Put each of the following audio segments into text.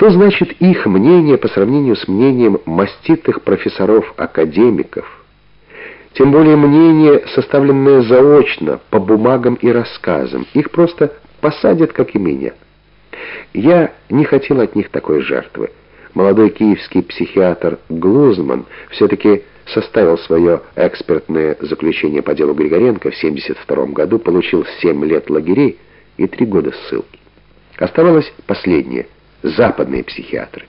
Что значит их мнение по сравнению с мнением маститых профессоров-академиков? Тем более мнение, составленное заочно, по бумагам и рассказам. Их просто посадят, как и меня. Я не хотел от них такой жертвы. Молодой киевский психиатр Глузман все-таки составил свое экспертное заключение по делу Григоренко в 1972 году, получил 7 лет лагерей и 3 года ссылки. Оставалось последнее — западные психиатры.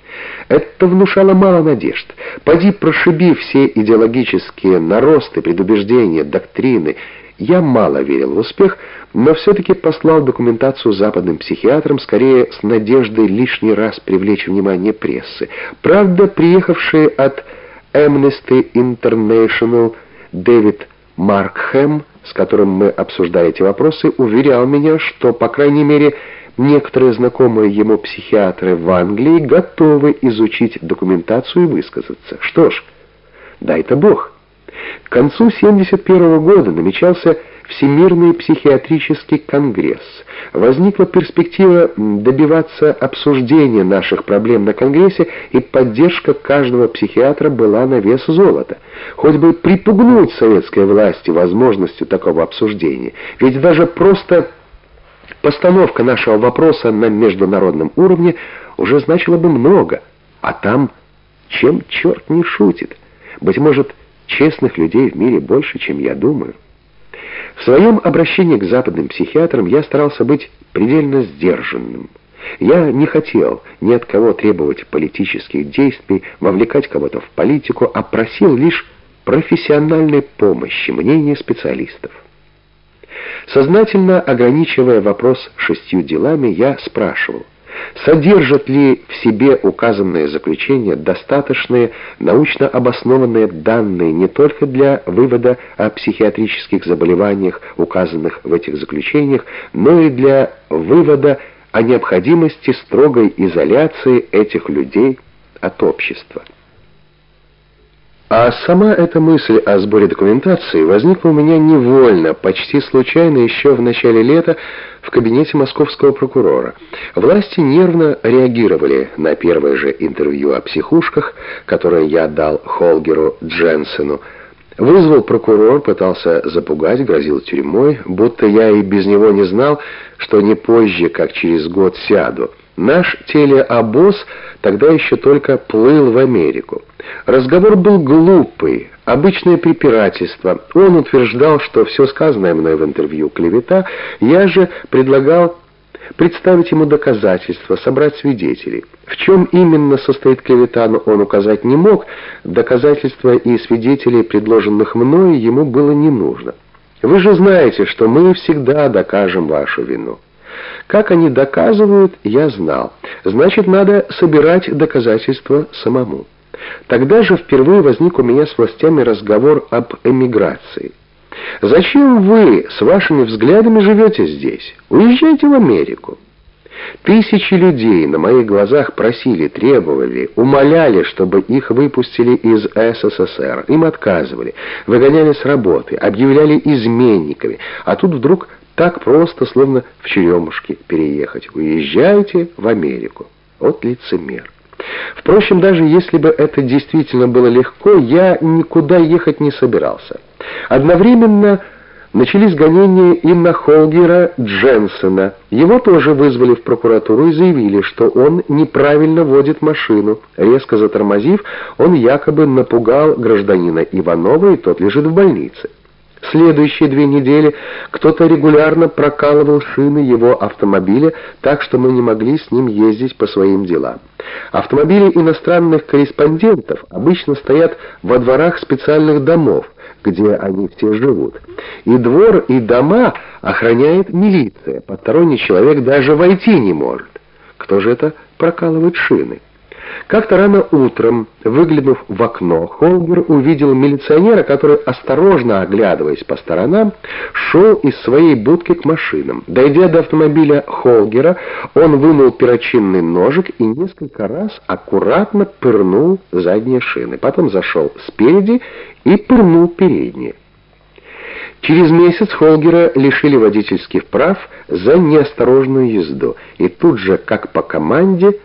Это внушало мало надежд. Поди прошиби все идеологические наросты, предубеждения, доктрины — я мало верил в успех, но все-таки послал документацию западным психиатрам, скорее с надеждой лишний раз привлечь внимание прессы. Правда, приехавший от Amnesty International Дэвид Маркхэм, с которым мы обсуждали эти вопросы, уверял меня, что, по крайней мере, некоторые знакомые ему психиатры в Англии готовы изучить документацию и высказаться. Что ж, дай-то Бог. К концу 1971 года намечался Всемирный психиатрический конгресс. Возникла перспектива добиваться обсуждения наших проблем на конгрессе, и поддержка каждого психиатра была на вес золота. Хоть бы припугнуть советской власти возможностью такого обсуждения. Ведь даже просто постановка нашего вопроса на международном уровне уже значила бы много. А там чем черт не шутит? Быть может, Честных людей в мире больше, чем я думаю. В своем обращении к западным психиатрам я старался быть предельно сдержанным. Я не хотел ни от кого требовать политических действий, вовлекать кого-то в политику, а просил лишь профессиональной помощи, мнения специалистов. Сознательно ограничивая вопрос шестью делами, я спрашивал, Содержат ли в себе указанные заключения достаточные научно обоснованные данные не только для вывода о психиатрических заболеваниях, указанных в этих заключениях, но и для вывода о необходимости строгой изоляции этих людей от общества? А сама эта мысль о сборе документации возникла у меня невольно, почти случайно еще в начале лета в кабинете московского прокурора. Власти нервно реагировали на первое же интервью о психушках, которое я дал Холгеру Дженсену. Вызвал прокурор, пытался запугать, грозил тюрьмой, будто я и без него не знал, что не позже, как через год сяду. Наш телеобоз тогда еще только плыл в Америку. Разговор был глупый, обычное препирательство. Он утверждал, что все сказанное мной в интервью клевета, я же предлагал представить ему доказательства, собрать свидетелей. В чем именно состоит клевета, он указать не мог, доказательства и свидетелей, предложенных мною, ему было не нужно. Вы же знаете, что мы всегда докажем вашу вину. Как они доказывают, я знал. Значит, надо собирать доказательства самому. Тогда же впервые возник у меня с властями разговор об эмиграции. «Зачем вы с вашими взглядами живете здесь? Уезжайте в Америку». Тысячи людей на моих глазах просили, требовали, умоляли, чтобы их выпустили из СССР. Им отказывали, выгоняли с работы, объявляли изменниками. А тут вдруг так просто, словно в черемушки переехать. Уезжайте в Америку. Вот лицемер. Впрочем, даже если бы это действительно было легко, я никуда ехать не собирался. Одновременно начались гонения и на Холгера Дженсона. Его тоже вызвали в прокуратуру и заявили, что он неправильно водит машину. Резко затормозив, он якобы напугал гражданина Иванова, и тот лежит в больнице. Следующие две недели кто-то регулярно прокалывал шины его автомобиля, так что мы не могли с ним ездить по своим делам. Автомобили иностранных корреспондентов обычно стоят во дворах специальных домов, где они все живут. И двор, и дома охраняет милиция. Посторонний человек даже войти не может. Кто же это прокалывает шины? Как-то рано утром, выглянув в окно, Холгер увидел милиционера, который, осторожно оглядываясь по сторонам, шел из своей будки к машинам. Дойдя до автомобиля Холгера, он вынул перочинный ножик и несколько раз аккуратно пырнул задние шины. Потом зашел спереди и пырнул передние. Через месяц Холгера лишили водительских прав за неосторожную езду, и тут же, как по команде,